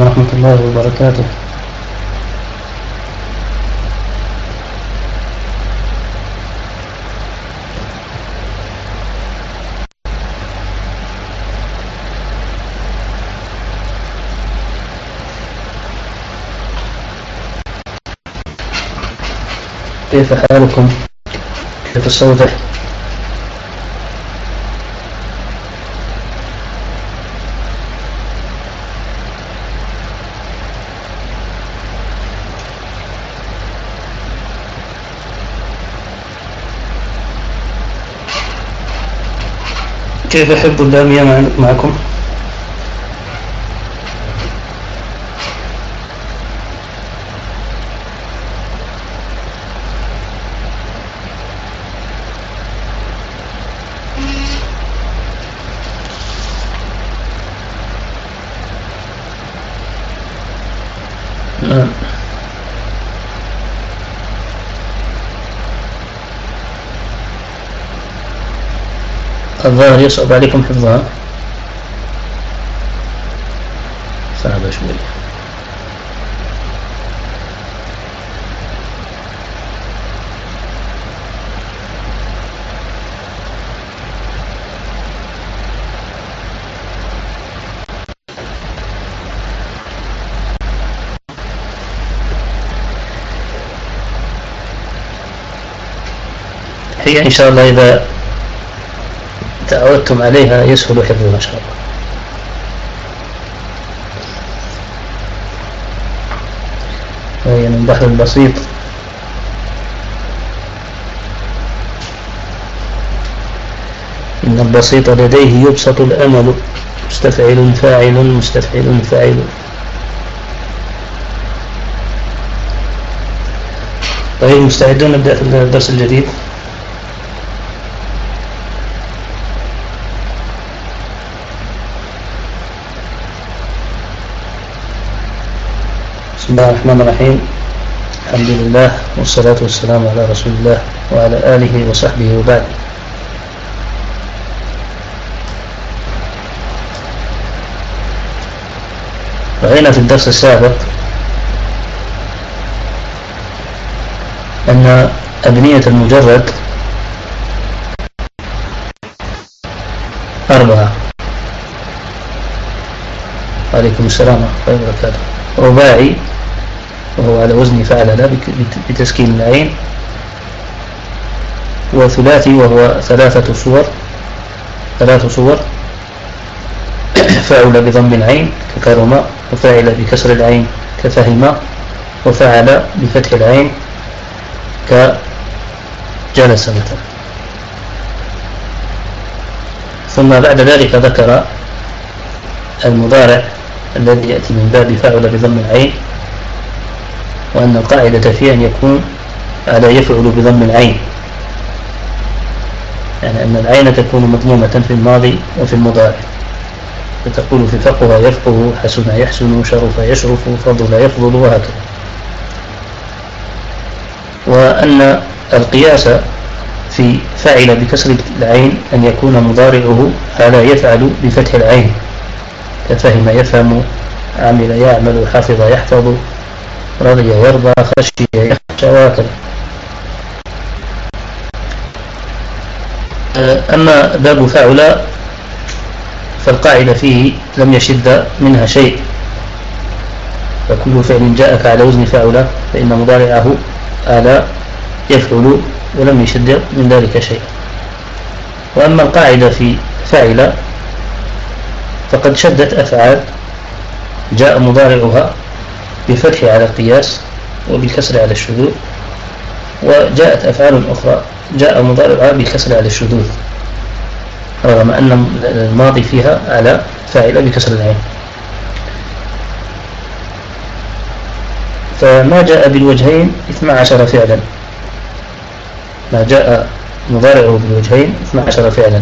ورحمة الله وبركاته. كيف حالكم؟ كيف الصوت كيف أحب اللامية معكم؟ الظاهر يصعب عليكم حفظها. صعبة شوية. هي إن شاء الله إذا تعودتم عليها يسهل حفظها إن شاء الله. وهي من بحر بسيط إن البسيط لديه يبسط الأمل. مستفعل فاعل مستفعل فاعل. طيب مستعدون نبدأ في الدرس الجديد؟ بسم الله الرحمن الرحيم. الحمد لله والصلاة والسلام على رسول الله وعلى آله وصحبه وبعد. رأينا في الدرس السابق أن أبنية المجرد أربعة. عليكم السلام ورحمة الله وبركاته. رباعي وهو على وزن فعل لا بتسكين العين. وثلاثي وهو ثلاثة صور. ثلاث صور. فاعل بضم العين ككرم وفاعل بكسر العين كفهم وفعل بفتح العين كجلس مثلا. ثم بعد ذلك ذكر المضارع الذي يأتي من باب فاعل بضم العين وأن القاعدة فيه أن يكون على يفعل بضم العين. يعني أن العين تكون مضمومة في الماضي وفي المضارع. فتقول في فقه يفقه حسن يحسن شرف يشرف فضل يفضل وهكذا. وأن القياس في فعل بكسر العين أن يكون مضارعه على يفعل بفتح العين. كفهم يفهم عمل يعمل حفظ يحفظ. رضي يرضى خشي يخشى وهكذا أما باب فعل فالقاعدة فيه لم يشد منها شيء. فكل فعل جاءك على وزن فعل فإن مضارعه على يفعل ولم يشد من ذلك شيء. وأما القاعدة في فعل فقد شدت أفعال جاء مضارعها بالفتح على القياس وبالكسر على الشذوذ وجاءت أفعال أخرى جاء مضارعها بالكسر على الشذوذ. رغم أن الماضي فيها على فاعل بكسر العين. فما جاء بالوجهين 12 فعلا. ما جاء مضارعه بالوجهين 12 فعلا.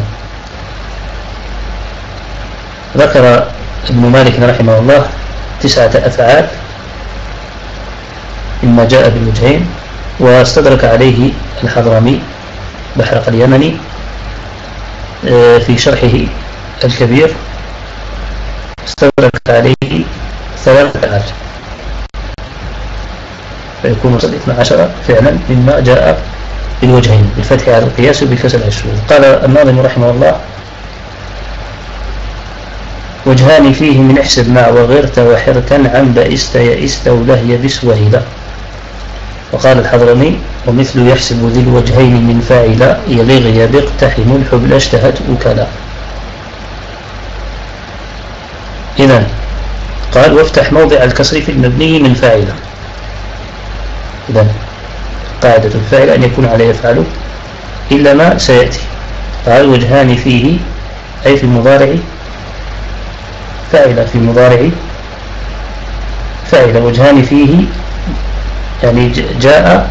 ذكر ابن مالك رحمه الله تسعة أفعال مما جاء بالوجهين واستدرك عليه الحضرمي بحرق اليمني آه، في شرحه الكبير استدرك عليه ثلاثة أفعال فيكون اثنى عشر فعلا مما جاء بالوجهين بالفتح على القياس وبكسر الشهور قال الناظم رحمه الله وجهان فيه من إحسب مع وغيرت وحرتا عن بئست يئست ولهي بس وهلا وقال الحضرمي ومثل يحسب ذي الوجهين من فاعل يلغ يبق تحم الحبل اشتهت أكلا إذا قال وافتح موضع الكسر في المبني من فاعل. إذا قاعدة الفاعل أن يكون عليه يفعل إلا ما سيأتي. قال وجهان فيه أي في المضارع فاعل في المضارع فاعل وجهان فيه يعني جاء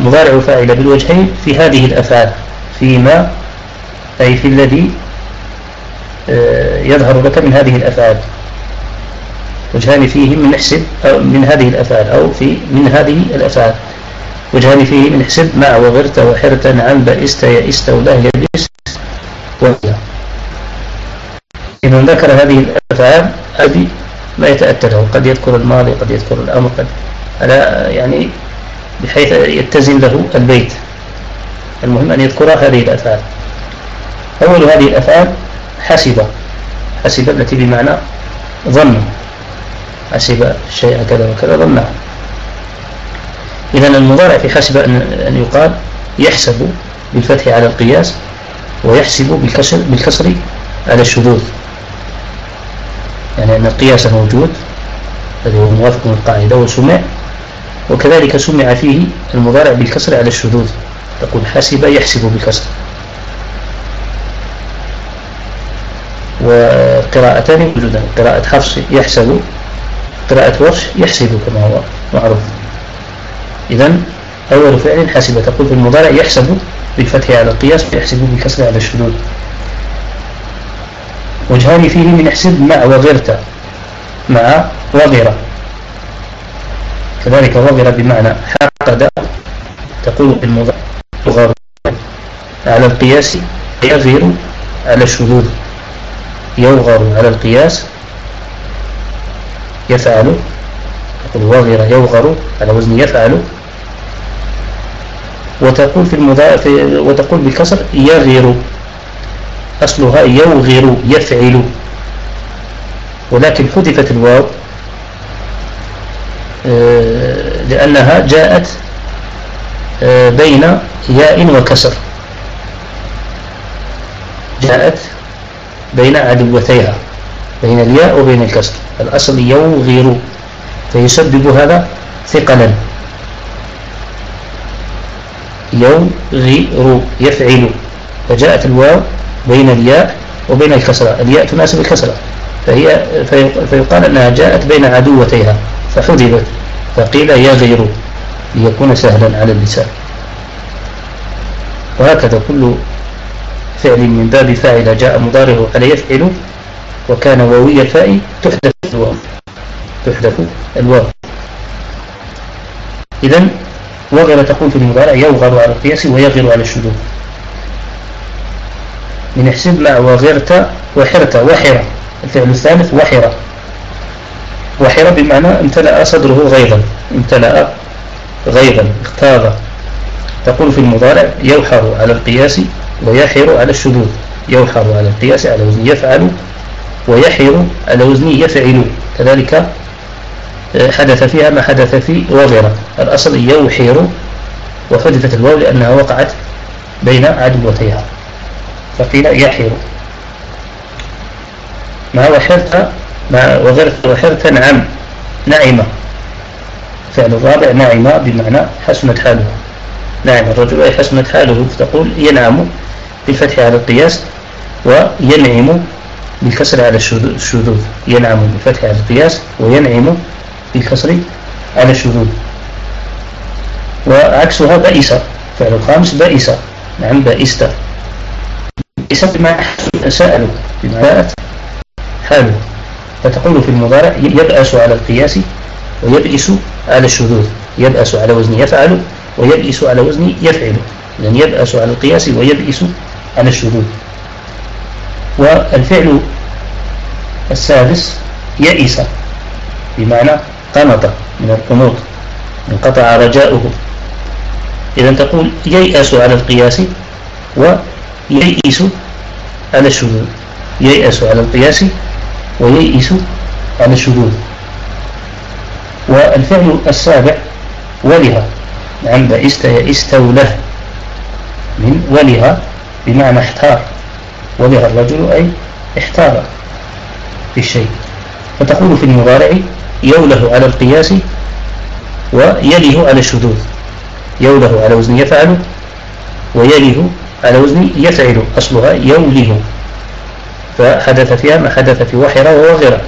مضارع فاعل بالوجهين في هذه الأفعال فيما أي في الذي آه، يظهر لك من هذه الأفعال. وجهان فيه من احسب من هذه الأفعال أو في من هذه الأفعال. وجهان فيه من احسب مع وغرت وحرت نعم بئست يئست ولا يبس ولا. إذا ذكر هذه الأفعال هذه ما يتأتى له قد يذكر الماضي قد يذكر الأمر قد على يعني بحيث يتزن له البيت. المهم أن يذكر هذه الأفعال. أول هذه الأفعال حسب حسب التي بمعنى ظن. حسب الشيء كذا وكذا ظنه إذا المضارع في حسب أن يقال يحسب بالفتح على القياس ويحسب بالكسر, بالكسر على الشذوذ. يعني أن القياس موجود الذي هو موافق للقاعدة وسمع وكذلك سمع فيه المضارع بالكسر على الشذوذ. تقول حسب يحسب بالكسر. وقراءتان وجودان قراءة حفص يحسب قراءة ورش يحسب كما هو معروف. إذا أول فعل حسب تقول في المضارع يحسب بالفتح على القياس ويحسب بالكسر على الشذوذ. وجهان فيه من احسب مع وغرت مع وغرة. كذلك وغر بمعنى حقد تقول تغر على القياس يغير على الشذوذ. يوغر على القياس يفعل تقول وغر يوغر على وزن يفعل. وتقول في المضارع وتقول بالكسر يغير أصلها يوغر يفعل. ولكن حذفت الواو لأنها جاءت آه، بين ياء وكسر. جاءت بين عدوتيها بين الياء وبين الكسر. الأصل يوغر فيسبب هذا ثقلا. يوغر يفعل. فجاءت الواو بين الياء وبين الكسرة. الياء تناسب الكسرة. فهي فيقال أنها جاءت بين عدوتيها. فحذبت فقيل يغير ليكون سهلا على اللسان. وهكذا كل فعل من باب فاعل جاء مضارعه على يفعل وكان واوي الفاء تحدث الواو تحدث الواو. إذا وغر تقول في المضارع يوغر على القياس ويغر على الشذوذ. من احسب مع وغرت وحرت وحر الفعل الثالث وحر وحر بمعنى امتلأ صدره غيظا امتلأ غيظا اختاض تقول في المضارع يوحر على القياس ويحر على الشذوذ. يوحر على القياس على وزن يفعل ويحر على وزن يفعل. كذلك آه، حدث فيها ما حدث في وغيرة الأصل يوحر وحدثت الواو لأنها وقعت بين عدوتيها فقيل يحر ما وحرت ما وغيرت وحرت نعم نعمة. فعل الرابع نعمة بمعنى حسنت حاله. نعم الرجل أي حسنت حاله تقول ينعم بالفتح على القياس وينعم بالكسر على الشذوذ. ينعم بالفتح على القياس وينعم بالكسر على الشذوذ. وعكسها بائسة فعل الخامس بائسة نعم بائسة بائسة سألوا بما جاءت حاله. فتقول في المضارع يبأس على القياس ويبئس على الشذوذ. يبأس على وزن يفعل ويبئس على وزن يفعل. لأن يبأس على القياس ويبئس على الشذوذ. والفعل السادس يئس بمعنى قنط من القنوط انقطع رجاؤه. إذا تقول ييأس على القياس وييئس على الشذوذ. ييأس على القياس وييئس على الشذوذ. والفعل السابع ولها عن بئست يئست وله من ولها بمعنى احتار. ولها الرجل أي احتار في الشيء فتقول في المضارع يوله على القياس ويله على الشذوذ. يوله على وزن يفعل ويله على وزن يفعل أصلها يوله. فحدث فيها ما حدث في وحرة ووغرة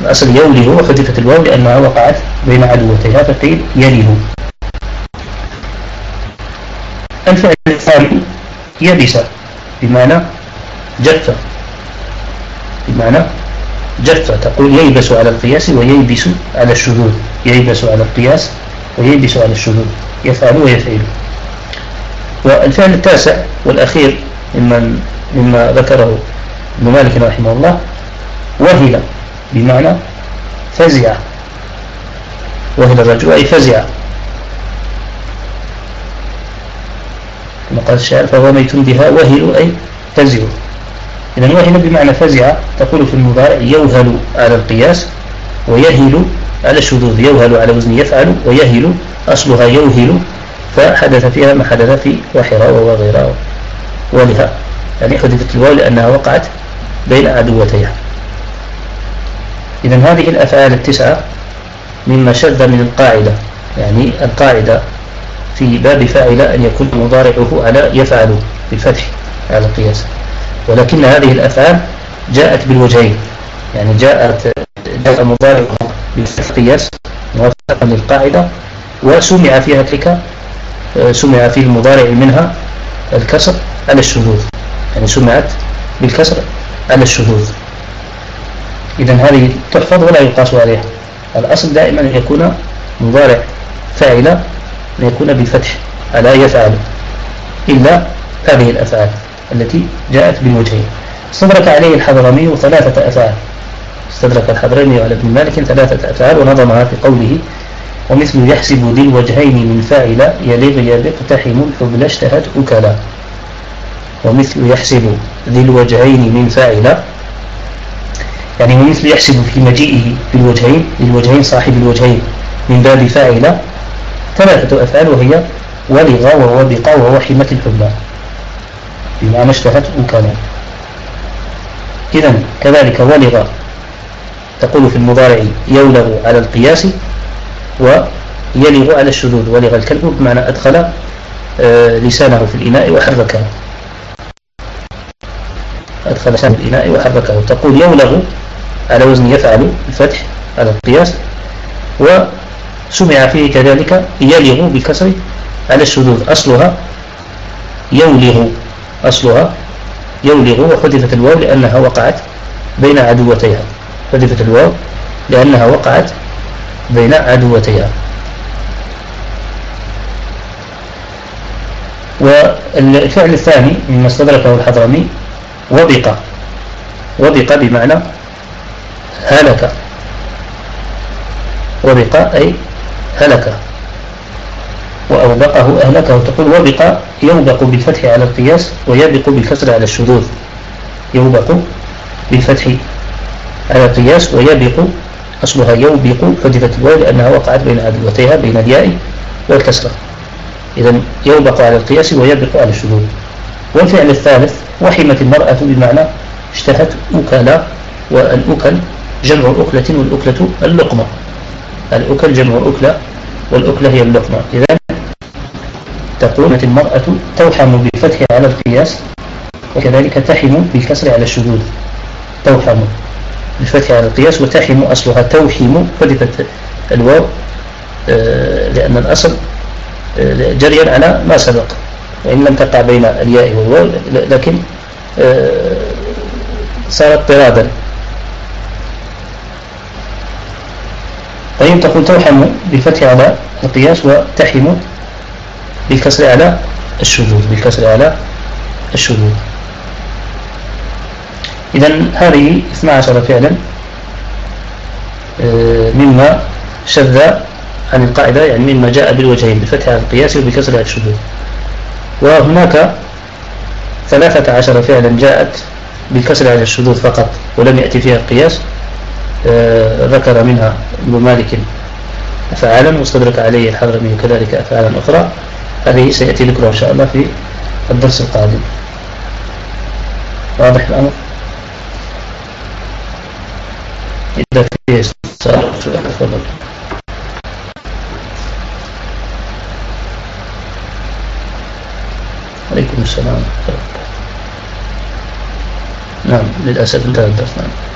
الأصل يوله وحدثت الواو لأنها وقعت بين عدوتيها فقيل يله الفعل الثاني يبس بمعنى جف بمعنى جف تقول ييبس على القياس وييبس على الشذوذ. ييبس على القياس وييبس على الشذوذ. يفعل ويفعل. والفعل التاسع والأخير مما, مما ذكره. ابن مالك رحمه الله وهل بمعنى فزع. وهل الرجل أي فزع. كما قال الشاعر فهو ميت بها وهل أي فزع إذا وهل بمعنى فزع تقول في المضارع يوهل على القياس ويهل على الشذوذ يوهل على وزن يفعل ويهل أصلها يوهل فحدث فيها ما حدث في وحراء وغيرها. ولها يعني حدثت الواو لأنها وقعت بين عدوتيها. إذا هذه الأفعال التسعة مما شذ من القاعدة يعني القاعدة في باب فاعل أن يكون مضارعه على يفعل بالفتح على القياس. ولكن هذه الأفعال جاءت بالوجهين يعني جاءت جاء مضارعها بالفتح قياس موافقا للقاعدة وسمع فيها تلك سمع في المضارع منها الكسر على الشذوذ. يعني سمعت بالكسر على الشذوذ؟ إذا هذه تحفظ ولا يقاس عليها. الأصل دائما أن يكون مضارع فاعل أن يكون بالفتح على يفعل إلا هذه الأفعال التي جاءت بالوجهين. استدرك عليه الحضرمي ثلاثة أفعال. استدرك الحضرمي على ابن مالك ثلاثة أفعال ونظمها في قوله ومثل يحسب ذي الوجهين من فاعل يلغ يقتحم الحبل اشتهت أكلا. ومثل يحسب ذي الوجهين من فاعل يعني ومثل يحسب في مجيئه بالوجهين للوجهين صاحب الوجهين من باب فاعل ثلاثة أفعال وهي ولغ ووبق ووحمة الحبلى بمعنى اشتهت أكلا إذا كذلك ولغ تقول في المضارع يولغ على القياس ويلغ على الشذوذ ولغ الكلب بمعنى أدخل آه، لسانه في الإناء وحركه أدخل في الإناء وحركه. تقول يولغ على وزن يفعل الفتح على القياس وسمع فيه كذلك يلغ بالكسر على الشذوذ. أصلها يولغ أصلها يولغ وحذفت الواو لأنها وقعت بين عدوتيها. حذفت الواو لأنها وقعت بين عدوتيها. والفعل الثاني مما استدركه الحضرمي وبق وبق بمعنى هلك. وبق أي هلك. وأوبقه أهلكه تقول وبق يوبق بالفتح على القياس ويبق بالكسر على الشذوذ. يوبق بالفتح على القياس ويبق أصلها يوبق حذفت الواو لأنها وقعت بين عدوتيها بين الياء والكسرة. إذا يوبق على القياس ويبق على الشذوذ. والفعل الثالث وحمت المرأة بمعنى اشتهت أكلا والأكل جمع أكلة والأكلة اللقمة. الأكل جمع أكلة والأكلة هي اللقمة. إذا تقول المرأة توحم بالفتح على القياس وكذلك تحم بالكسر على الشذوذ. توحم بالفتح على القياس وتحم أصلها. توحم حذفت الواو آه، لأن الأصل آه، جريا على ما سبق. وإن لم تقع بين الياء والواو لكن آه، صارت طرادا طيب تقول توحم بالفتح على القياس وتحم بالكسر على الشذوذ بالكسر على الشذوذ. إذا هذه 12 فعلا آه، مما شذ عن القاعدة يعني مما جاء بالوجهين بالفتح على القياس وبكسر على الشذوذ. وهناك ثلاثة عشر فعلا جاءت بالكسر على الشذوذ فقط ولم يأتي فيها القياس آه، ذكر منها ابن مالك أفعالا واستدرك عليه الحضرمي كذلك أفعالا أخرى. هذه سيأتي ذكرها إن شاء الله في الدرس القادم. واضح الأمر؟ إذا في سؤال تفضل عليكم السلام نعم للأسف انتهى الدرس. نعم.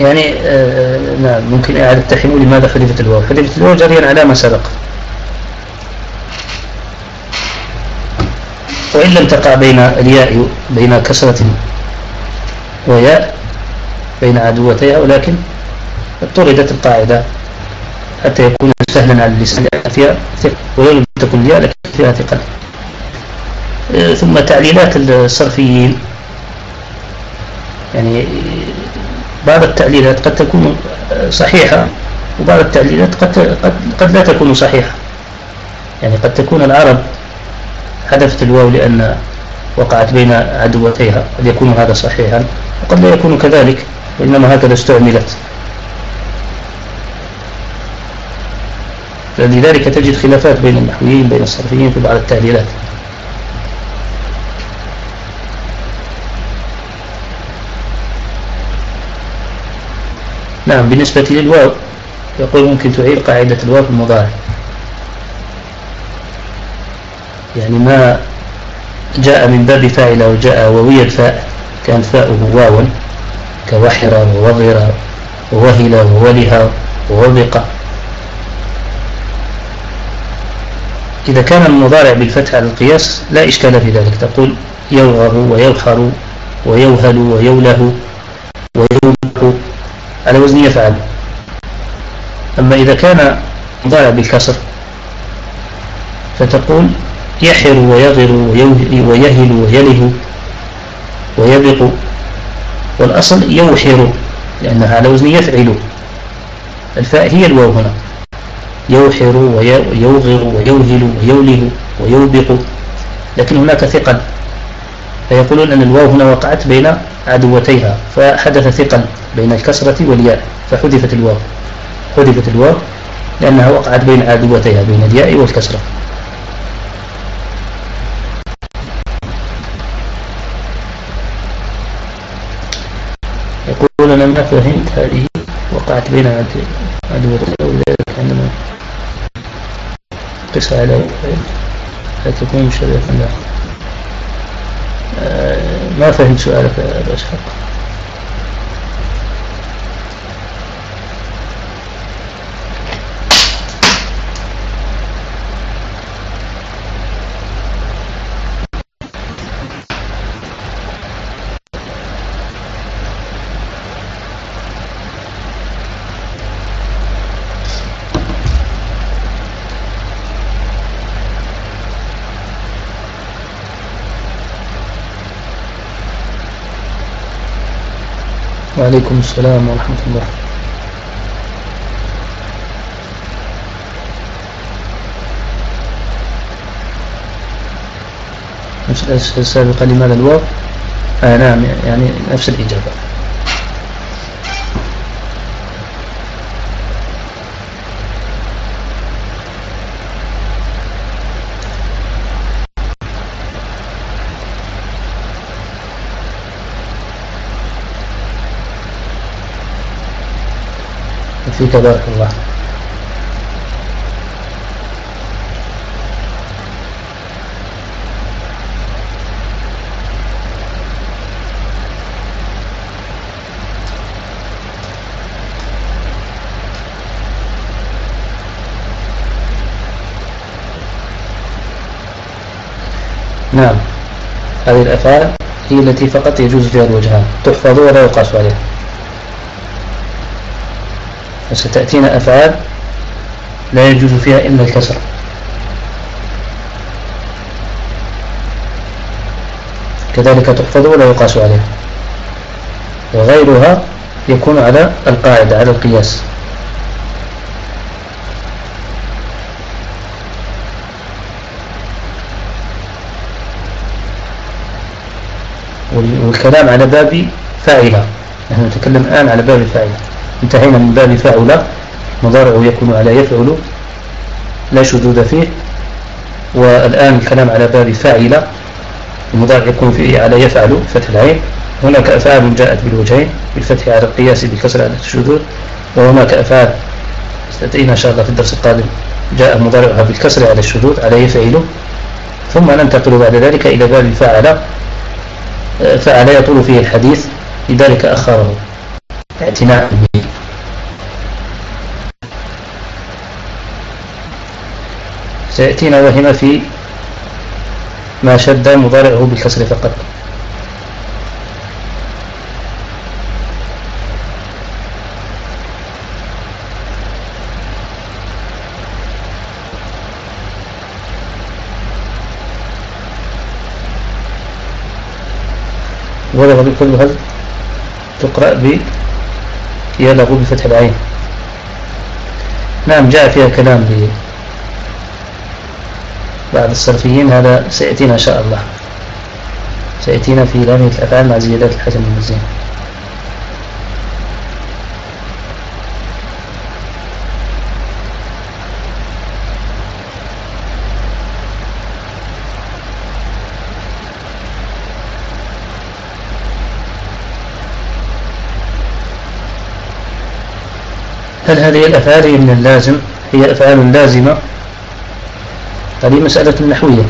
يعني آه نعم ممكن إعادة تحميل لماذا حذفت الواو. حذفت الواو جريا على ما سبق. وإن لم تقع بين الياء بين كسرة وياء بين عدوتيها ولكن طردت القاعدة حتى يكون سهلا على اللسان فيها ولو لم تكن الياء لكن فيها ثقل آه، ثم تعليلات الصرفيين. يعني بعض التعليلات قد تكون صحيحة وبعض التعليلات قد, قد, قد لا تكون صحيحة. يعني قد تكون العرب حذفت الواو لأن وقعت بين عدوتيها قد يكون هذا صحيحا وقد لا يكون كذلك وإنما هكذا استعملت. فلذلك تجد خلافات بين النحويين بين الصرفيين في بعض التعليلات نعم بالنسبة للواو يقول ممكن تعيد قاعدة الواو في المضارع. يعني ما جاء من باب فاعل أو جاء ووي الفاء كان فاؤه واوا كوحر ووضر ووهل ووله ووبق. إذا كان المضارع بالفتح على القياس لا إشكال في ذلك تقول يوغر ويوحر ويوهل ويوله ويوبق. على وزن يفعل. أما إذا كان ضارع بالكسر فتقول يحر ويغر ويهل ويله ويبق والأصل يوحر لأنها على وزن يفعل. الفاء هي الواو هنا. يوحر ويوغر ويوهل ويوله ويوبق لكن هناك ثقل. فيقولون أن الواو هنا وقعت بين عدوتيها فحدث ثقل بين الكسرة والياء فحذفت الواو. حذفت الواو لأنها وقعت بين عدوتيها بين الياء والكسرة. يقول أنا ما فهمت هذه وقعت بين عدوتيها ولذلك عندما قس على لا تكون مشرفا له آه، ما فهمت سؤالك يا أشهر وعليكم السلام ورحمة الله. نفس السابقة لماذا الواو؟ آه نعم يعني نفس الإجابة. فيك بارك الله. نعم. هذه الأفعال هي التي فقط يجوز فيها الوجهان. تحفظ ولا يقاس عليها. وستأتينا أفعال لا يجوز فيها إلا الكسر. كذلك تحفظ ولا يقاس عليها. وغيرها يكون على القاعدة على القياس. والكلام على باب فاعلة نحن نتكلم الآن على باب فاعلة انتهينا من باب فاعلة مضارعه يكون على يفعل لا شذوذ فيه. والآن الكلام على باب فاعلة المضارع يكون فيه على يفعل فتح العين. هناك أفعال جاءت بالوجهين بالفتح على القياس بالكسر على الشذوذ. وهناك أفعال ستأتينا إن شاء الله في الدرس القادم جاء مضارعها بالكسر على الشذوذ على يفعل. ثم ننتقل بعد ذلك إلى باب فعل فعل يطول فيه الحديث لذلك أخره. اعتناء به سيأتينا وهنا في ما شد مضارعه بالكسر فقط. ولغ كلها تقرأ ب يلغ بفتح العين. نعم جاء فيها كلام بعد الصرفيين هذا سيأتينا إن شاء الله. سيأتينا في لامية الأفعال مع زيادات الحسن المزين هل هذه الأفعال من اللازم هي أفعال لازمة؟ هذه مسألة نحوية.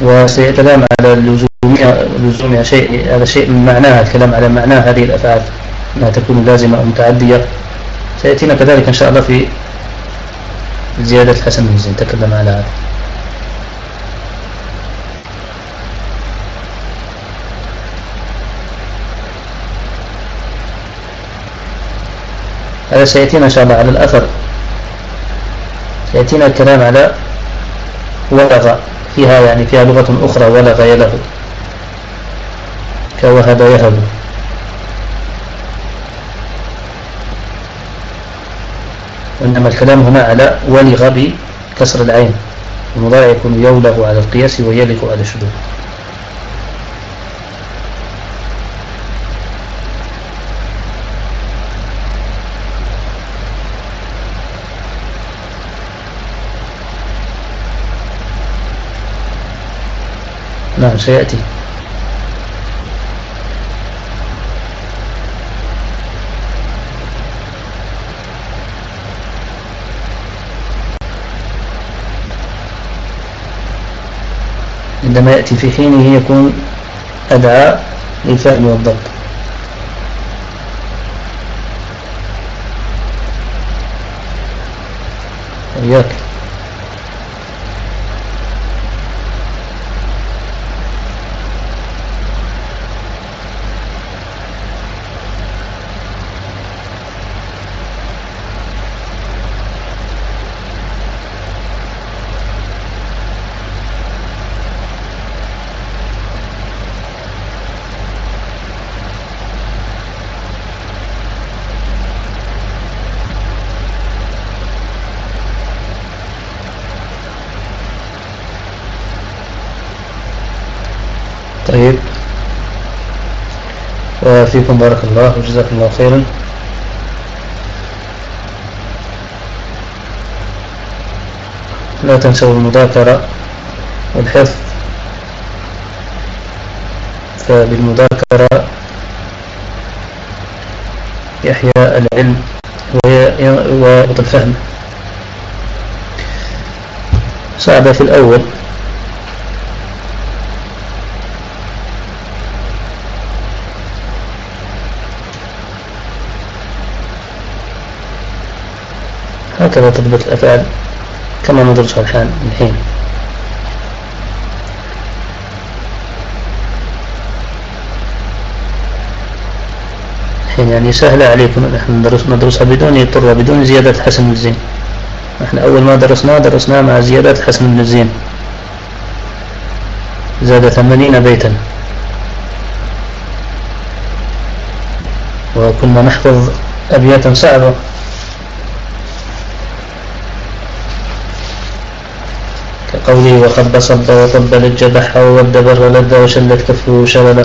وسيتكلم على لزومها لزومها شيء هذا شيء من معناها الكلام على معنى هذه الأفعال أنها تكون لازمة أو متعدية. سيأتينا كذلك إن شاء الله في زيادة الحسن بن زين تكلم على هذا. هذا سيأتينا إن شاء الله على الأثر. يأتينا الكلام على ولغ. فيها يعني فيها لغة أخرى ولغ يله كوهب يهب. وإنما الكلام هنا على ولغ بكسر العين. المضارع يكون يولغ على القياس ويلغ على الشذوذ. نعم سيأتي. عندما يأتي في حينه يكون أدعى للفهم والضبط. إياك طيب وفيكم بارك الله وجزاكم الله خيرا. لا تنسوا المذاكرة والحفظ. فبالمذاكرة يحيى العلم ويضبط الفهم. صعبة في الأول. هكذا تثبت الأفعال كما ندرسها الحال الحين الحين يعني سهلة عليكم نحن ندرس ندرسها بدون يضطر بدون زيادة حسن الزين. نحن أول ما درسناه درسناه مع زيادة حسن بن الزين. زاد ثمانين بيتا. وكنا نحفظ أبياتا صعبة. كقوله وخب صب وطب للجبح وود بر لد وشلت كفه شللا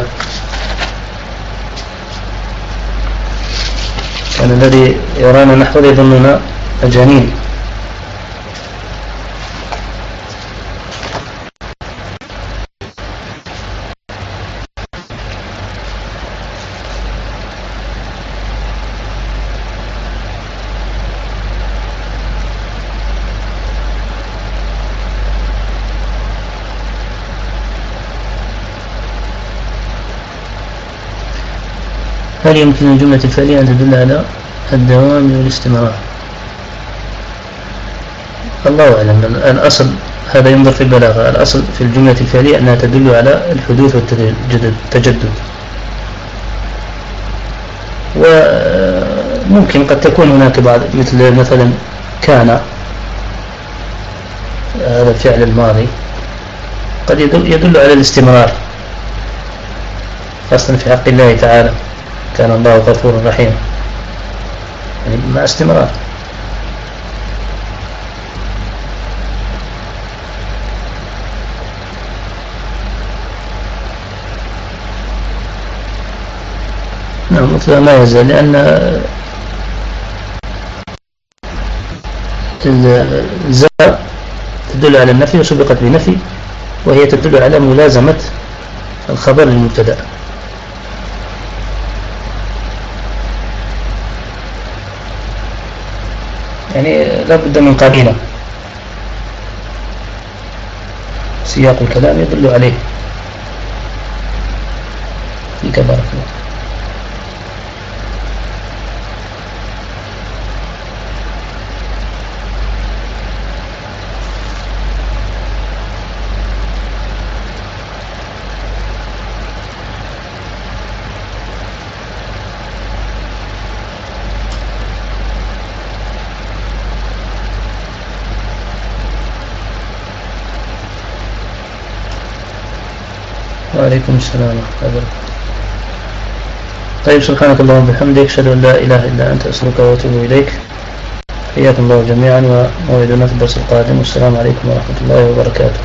كان الذي يرانا نحفظ يظننا مجانين هل يمكن الجملة الفعلية أن تدل على الدوام والاستمرار الله أعلم. الأصل هذا ينظر في البلاغة. الأصل في الجملة الفعلية أنها تدل على الحدوث والتجدد. وممكن قد تكون هناك بعض مثل مثلا كان هذا الفعل الماضي قد يدل على الاستمرار خاصة في حق الله تعالى. كان الله غفورا رحيما يعني مع استمرار. نعم مثل ما يزال لأن الزاء تدل على النفي وسبقت بنفي وهي تدل على ملازمة الخبر للمبتدأ. يعني لا بد من قرينة سياق الكلام يدل عليه. فيك بارك الله وعليكم السلام ورحمة الله وبركاته. طيب سبحانك اللهم وبحمدك أشهد أن لا إله إلا أنت أستغفرك وأتوب إليك. حياكم الله جميعا وموعدنا في الدرس القادم. والسلام عليكم ورحمة الله وبركاته.